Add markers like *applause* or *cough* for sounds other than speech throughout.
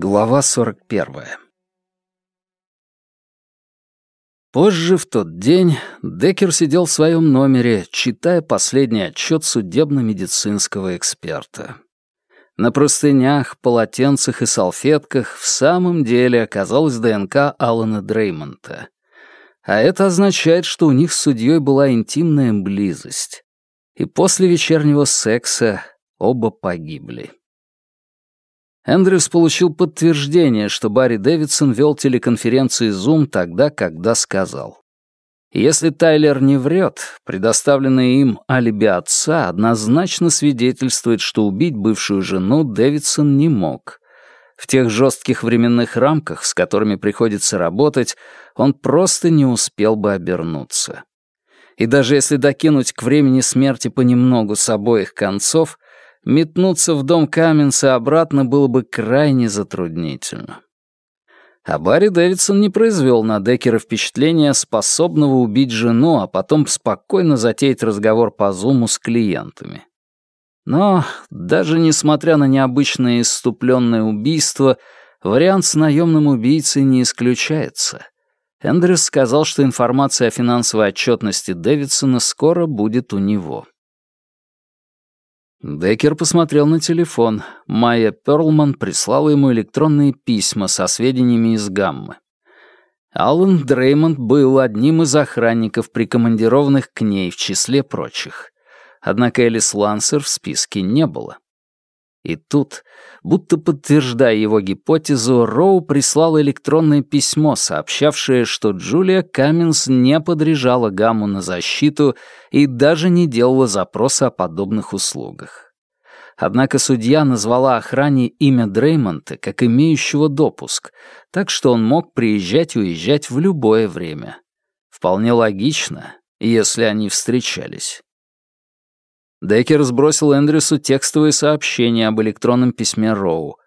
Глава 41. Позже, в тот день, Деккер сидел в своем номере, читая последний отчет судебно-медицинского эксперта. На простынях, полотенцах и салфетках в самом деле оказалась ДНК Алана Дреймонта. А это означает, что у них с судьей была интимная близость. И после вечернего секса оба погибли. Эндрюс получил подтверждение, что Барри Дэвидсон вел телеконференции Zoom тогда, когда сказал. Если Тайлер не врет, предоставленное им алиби отца однозначно свидетельствует, что убить бывшую жену Дэвидсон не мог. В тех жестких временных рамках, с которыми приходится работать, он просто не успел бы обернуться. И даже если докинуть к времени смерти понемногу с обоих концов, метнуться в дом Каменса обратно было бы крайне затруднительно. А Барри Дэвидсон не произвел на Деккера впечатления способного убить жену, а потом спокойно затеять разговор по зуму с клиентами. Но даже несмотря на необычное иступленное убийство, вариант с наемным убийцей не исключается. Эндрюс сказал, что информация о финансовой отчетности Дэвидсона скоро будет у него. Деккер посмотрел на телефон. Майя Перлман прислала ему электронные письма со сведениями из Гаммы. Аллен Дреймонд был одним из охранников, прикомандированных к ней в числе прочих. Однако Элис Лансер в списке не было. И тут, будто подтверждая его гипотезу, Роу прислал электронное письмо, сообщавшее, что Джулия Каминс не подряжала Гамму на защиту и даже не делала запроса о подобных услугах. Однако судья назвала охране имя Дреймонта как имеющего допуск, так что он мог приезжать и уезжать в любое время. Вполне логично, если они встречались. Деккер сбросил Эндрюсу текстовое сообщение об электронном письме Роу.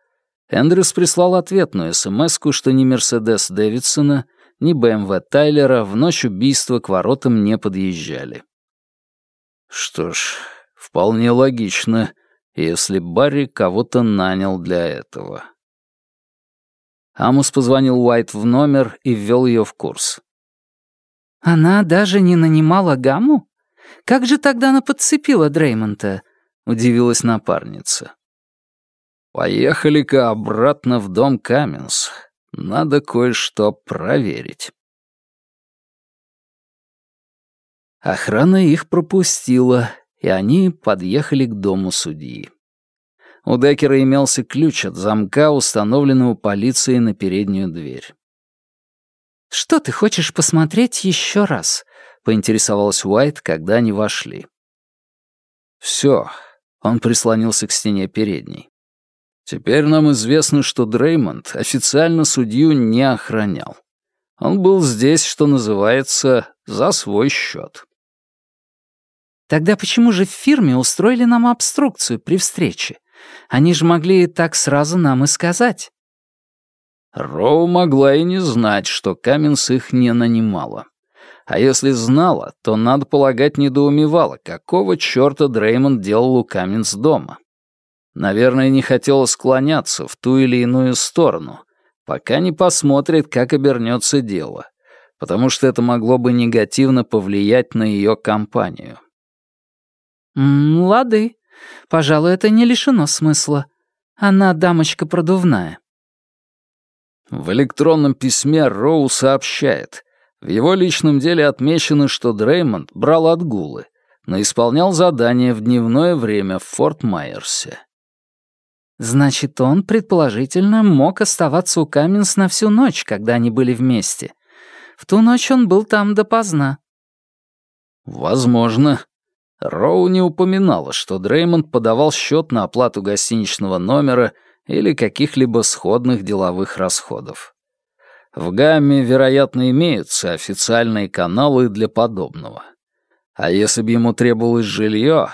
Эндрюс прислал ответную смс что ни Мерседес Дэвидсона, ни БМВ Тайлера в ночь убийства к воротам не подъезжали. Что ж, вполне логично, если Барри кого-то нанял для этого. Амус позвонил Уайт в номер и ввел ее в курс. «Она даже не нанимала Гамму?» Как же тогда она подцепила Дреймонта?» — удивилась напарница. «Поехали-ка обратно в дом Каменс. Надо кое-что проверить». Охрана их пропустила, и они подъехали к дому судьи. У Деккера имелся ключ от замка, установленного полицией на переднюю дверь. «Что ты хочешь посмотреть еще раз?» — поинтересовалась Уайт, когда они вошли. «Все», — он прислонился к стене передней. «Теперь нам известно, что Дреймонд официально судью не охранял. Он был здесь, что называется, за свой счет. «Тогда почему же в фирме устроили нам обструкцию при встрече? Они же могли так сразу нам и сказать». Роу могла и не знать, что Каменс их не нанимала. А если знала, то, надо полагать, недоумевала, какого чёрта Дреймонд делал у Каменс дома. Наверное, не хотела склоняться в ту или иную сторону, пока не посмотрит, как обернется дело, потому что это могло бы негативно повлиять на ее компанию. «Лады. Пожалуй, это не лишено смысла. Она дамочка продувная». В электронном письме Роу сообщает — в его личном деле отмечено, что Дреймонд брал отгулы, но исполнял задания в дневное время в Форт Майерсе. Значит, он, предположительно, мог оставаться у Каменс на всю ночь, когда они были вместе. В ту ночь он был там допоздна. Возможно. Роу не упоминала, что Дреймонд подавал счет на оплату гостиничного номера или каких-либо сходных деловых расходов. В Гамме, вероятно, имеются официальные каналы для подобного. А если бы ему требовалось жилье,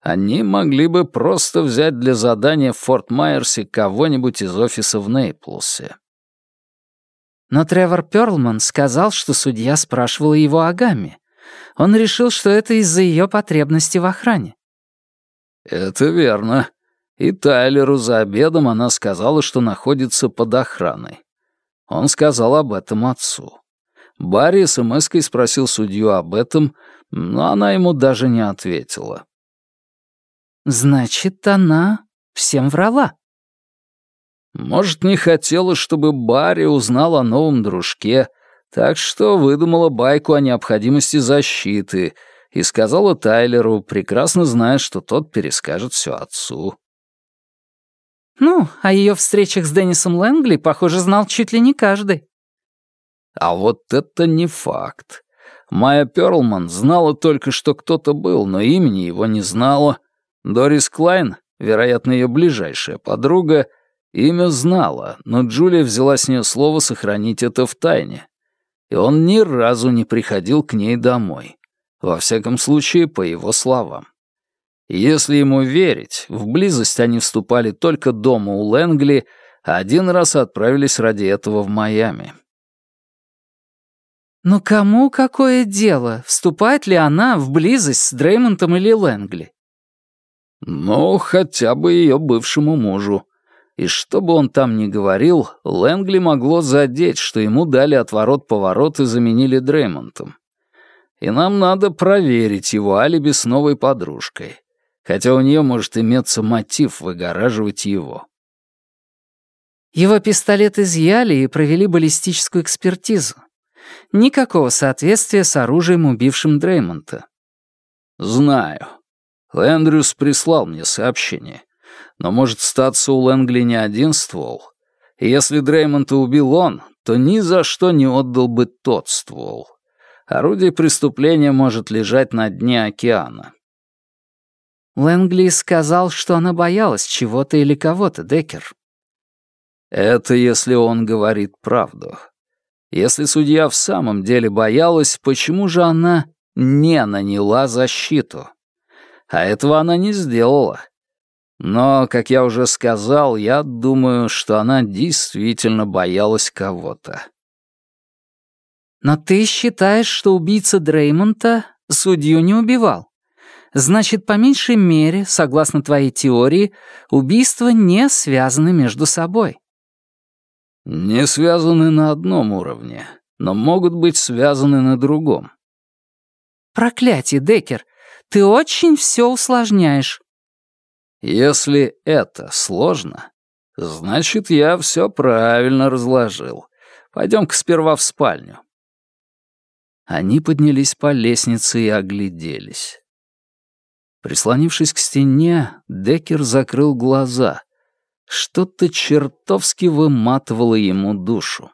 они могли бы просто взять для задания в Форт Майерсе кого-нибудь из офиса в Нейплсе. Но Тревор Перлман сказал, что судья спрашивала его о Гамме. Он решил, что это из-за ее потребности в охране. Это верно. И Тайлеру за обедом она сказала, что находится под охраной. Он сказал об этом отцу. Барри смс-кой спросил судью об этом, но она ему даже не ответила. «Значит, она всем врала?» Может, не хотела, чтобы Барри узнал о новом дружке, так что выдумала байку о необходимости защиты и сказала Тайлеру, прекрасно зная, что тот перескажет все отцу. Ну, о ее встречах с Деннисом Лэнгли, похоже, знал чуть ли не каждый. А вот это не факт. Майя Перлман знала только, что кто-то был, но имени его не знала. Дорис Клайн, вероятно, ее ближайшая подруга, имя знала, но Джулия взяла с нее слово сохранить это в тайне. И он ни разу не приходил к ней домой. Во всяком случае, по его словам. Если ему верить, в близость они вступали только дома у Лэнгли, а один раз отправились ради этого в Майами. Но кому какое дело, вступает ли она в близость с Дреймонтом или Лэнгли? Ну, хотя бы ее бывшему мужу. И что бы он там ни говорил, Лэнгли могло задеть, что ему дали отворот-поворот и заменили Дреймонтом. И нам надо проверить его алиби с новой подружкой. Хотя у нее может иметься мотив выгораживать его. Его пистолет изъяли и провели баллистическую экспертизу. Никакого соответствия с оружием, убившим Дреймонта. «Знаю. Эндрюс прислал мне сообщение. Но может статься у Лэнгли не один ствол. И если Дреймонта убил он, то ни за что не отдал бы тот ствол. Орудие преступления может лежать на дне океана». Лэнгли сказал, что она боялась чего-то или кого-то, Деккер. Это если он говорит правду. Если судья в самом деле боялась, почему же она не наняла защиту? А этого она не сделала. Но, как я уже сказал, я думаю, что она действительно боялась кого-то. Но ты считаешь, что убийца Дреймонта судью не убивал? Значит, по меньшей мере, согласно твоей теории, убийства не связаны между собой. Не связаны на одном уровне, но могут быть связаны на другом. Проклятие, Декер, ты очень все усложняешь. Если это сложно, значит, я все правильно разложил. Пойдем-ка сперва в спальню. Они поднялись по лестнице и огляделись. Прислонившись к стене, Декер закрыл глаза, что-то чертовски выматывало ему душу.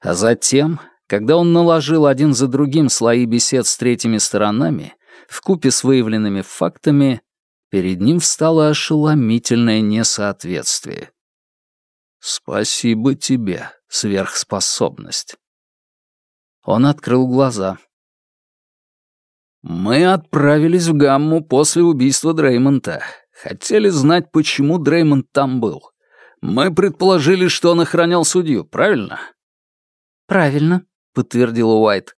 А затем, когда он наложил один за другим слои бесед с третьими сторонами, вкупе с выявленными фактами, перед ним встало ошеломительное несоответствие. «Спасибо тебе, сверхспособность». Он открыл глаза. «Мы отправились в Гамму после убийства Дреймонта. Хотели знать, почему Дреймонд там был. Мы предположили, что он охранял судью, правильно? Правильно, подтвердил Уайт.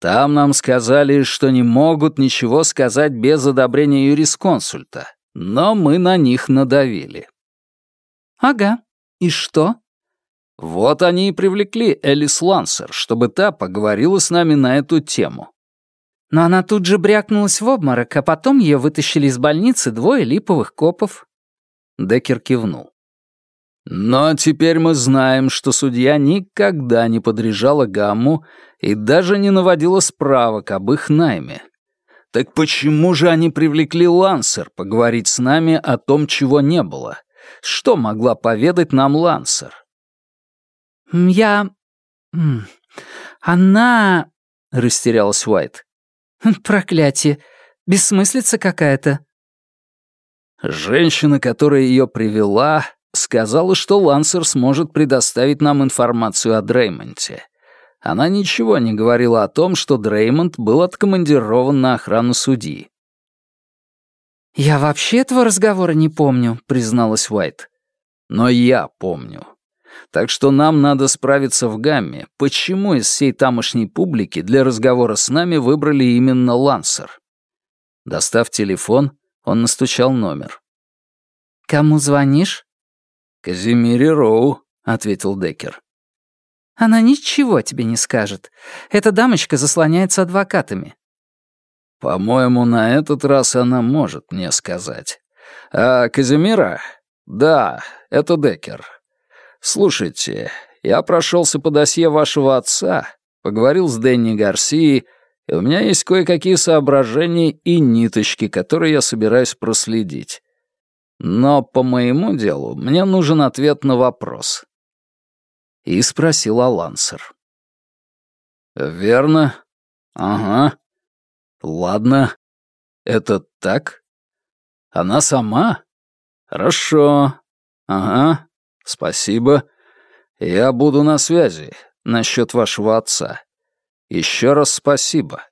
Там нам сказали, что не могут ничего сказать без одобрения юрисконсульта, но мы на них надавили. Ага. И что? Вот они и привлекли Элис Лансер, чтобы та поговорила с нами на эту тему. Но она тут же брякнулась в обморок, а потом ее вытащили из больницы двое липовых копов. Деккер кивнул. Но теперь мы знаем, что судья никогда не подряжала гамму и даже не наводила справок об их найме. Так почему же они привлекли Лансер поговорить с нами о том, чего не было? Что могла поведать нам Лансер? «Я... она...» — растерялась Уайт. *laughs* Проклятие. Бессмыслица какая-то. Женщина, которая ее привела, сказала, что Лансер сможет предоставить нам информацию о Дреймонте. Она ничего не говорила о том, что Дреймонд был откомандирован на охрану судьи. «Я вообще этого разговора не помню», — призналась Уайт. «Но я помню. Так что нам надо справиться в гамме, почему из всей тамошней публики для разговора с нами выбрали именно Лансер. Достав телефон, он настучал номер. «Кому звонишь?» «Казимире Роу», — ответил Деккер. «Она ничего тебе не скажет. Эта дамочка заслоняется адвокатами». «По-моему, на этот раз она может мне сказать. А Казимира? Да, это Деккер. Слушайте, я прошелся по досье вашего отца, поговорил с Дэнни Гарсией, и у меня есть кое-какие соображения и ниточки, которые я собираюсь проследить. Но по моему делу мне нужен ответ на вопрос. И спросил Алансер. «Верно. Ага. Ладно. Это так? Она сама? Хорошо. Ага. Спасибо. Я буду на связи насчет вашего отца. Еще раз спасибо.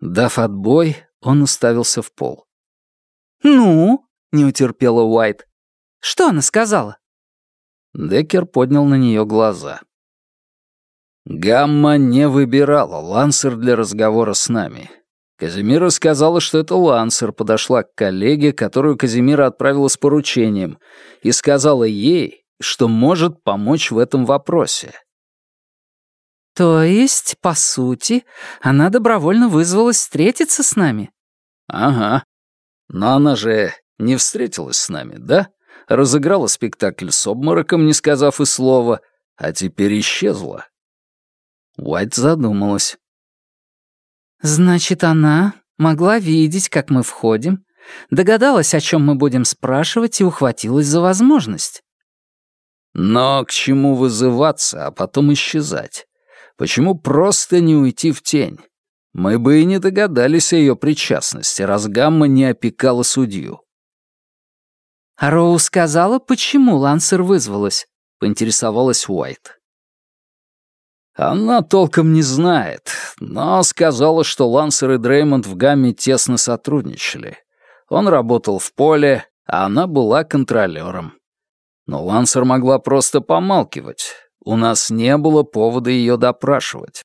Дав отбой, он уставился в пол. «Ну?» — не утерпела Уайт. «Что она сказала?» Деккер поднял на нее глаза. «Гамма не выбирала Лансер для разговора с нами. Казимира сказала, что это Лансер подошла к коллеге, которую Казимира отправила с поручением, и сказала ей, что может помочь в этом вопросе. «То есть, по сути, она добровольно вызвалась встретиться с нами?» «Ага. Но она же не встретилась с нами, да? Разыграла спектакль с обмороком, не сказав и слова, а теперь исчезла». Уайт задумалась. «Значит, она могла видеть, как мы входим, догадалась, о чем мы будем спрашивать, и ухватилась за возможность». «Но к чему вызываться, а потом исчезать? Почему просто не уйти в тень? Мы бы и не догадались о ее причастности, раз Гамма не опекала судью. «А Роу сказала, почему Лансер вызвалась?» — поинтересовалась Уайт. Она толком не знает, но сказала, что Лансер и Дреймонд в Гамме тесно сотрудничали. Он работал в поле, а она была контролером. Но Лансер могла просто помалкивать, у нас не было повода ее допрашивать.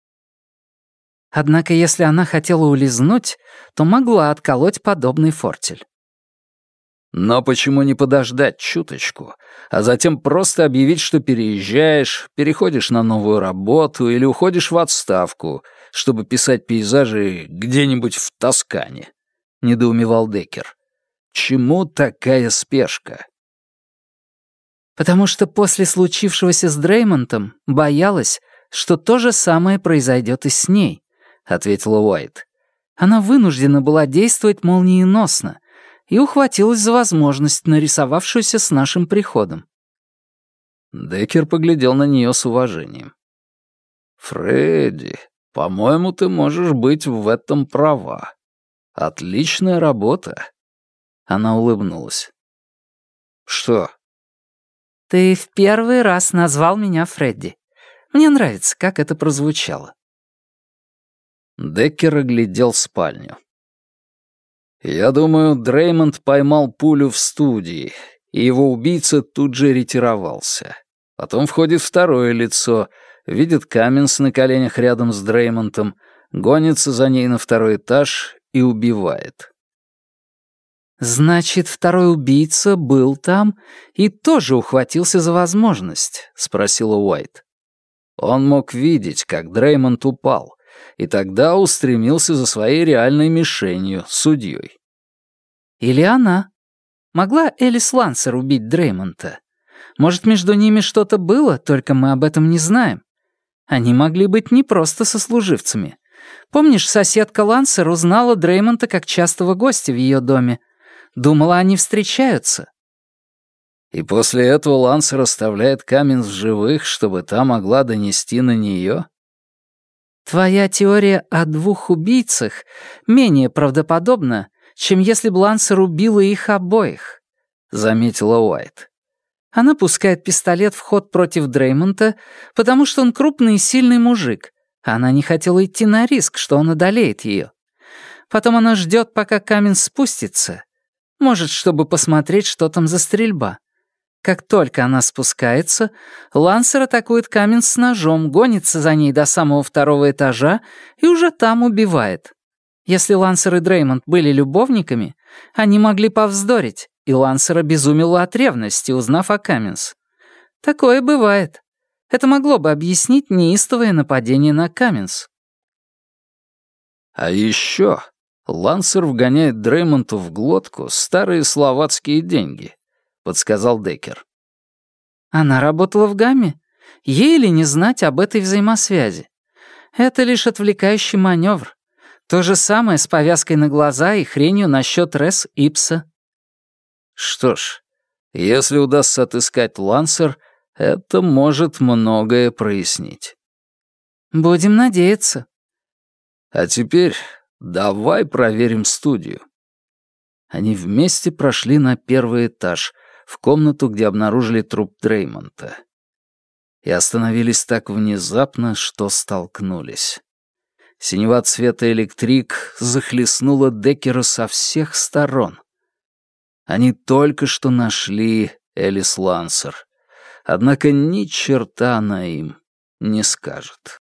Однако если она хотела улизнуть, то могла отколоть подобный фортель. Но почему не подождать чуточку, а затем просто объявить, что переезжаешь, переходишь на новую работу или уходишь в отставку, чтобы писать пейзажи где-нибудь в Тоскане? Недоумевал Деккер. Чему такая спешка? потому что после случившегося с Дреймонтом боялась, что то же самое произойдет и с ней», — ответила Уайт. Она вынуждена была действовать молниеносно и ухватилась за возможность, нарисовавшуюся с нашим приходом. Деккер поглядел на нее с уважением. «Фредди, по-моему, ты можешь быть в этом права. Отличная работа». Она улыбнулась. «Что, «Ты в первый раз назвал меня Фредди. Мне нравится, как это прозвучало». Деккер оглядел спальню. «Я думаю, Дреймонд поймал пулю в студии, и его убийца тут же ретировался. Потом входит второе лицо, видит Каменс на коленях рядом с Дреймонтом, гонится за ней на второй этаж и убивает. «Значит, второй убийца был там и тоже ухватился за возможность?» — спросила Уайт. Он мог видеть, как Дреймонд упал, и тогда устремился за своей реальной мишенью, судьей. «Или она? Могла Элис Лансер убить Дреймонта? Может, между ними что-то было, только мы об этом не знаем? Они могли быть не просто сослуживцами. Помнишь, соседка Лансер узнала Дреймонта как частого гостя в ее доме, Думала, они встречаются». И после этого Лансер оставляет камень в живых, чтобы та могла донести на нее? Твоя теория о двух убийцах менее правдоподобна, чем если бы Лансер убила их обоих, заметила Уайт. Она пускает пистолет в ход против Дреймонта, потому что он крупный и сильный мужик, она не хотела идти на риск, что он одолеет ее. Потом она ждет, пока камень спустится, может, чтобы посмотреть, что там за стрельба. Как только она спускается, Лансер атакует камень с ножом, гонится за ней до самого второго этажа и уже там убивает. Если Лансер и Дреймонд были любовниками, они могли повздорить, и Лансер обезумел от ревности, узнав о Каменс. Такое бывает. Это могло бы объяснить неистовое нападение на Каменс. А еще Лансер вгоняет Дреймонту в глотку старые словацкие деньги, подсказал Деккер. Она работала в гамме. Ей ли не знать об этой взаимосвязи? Это лишь отвлекающий маневр. То же самое с повязкой на глаза и хренью насчет Рес Ипса. Что ж, если удастся отыскать Лансер, это может многое прояснить. Будем надеяться. А теперь давай проверим студию. Они вместе прошли на первый этаж, в комнату, где обнаружили труп Дреймонта. И остановились так внезапно, что столкнулись. Синева цвета электрик захлестнула Деккера со всех сторон. Они только что нашли Элис Лансер. Однако ни черта она им не скажет.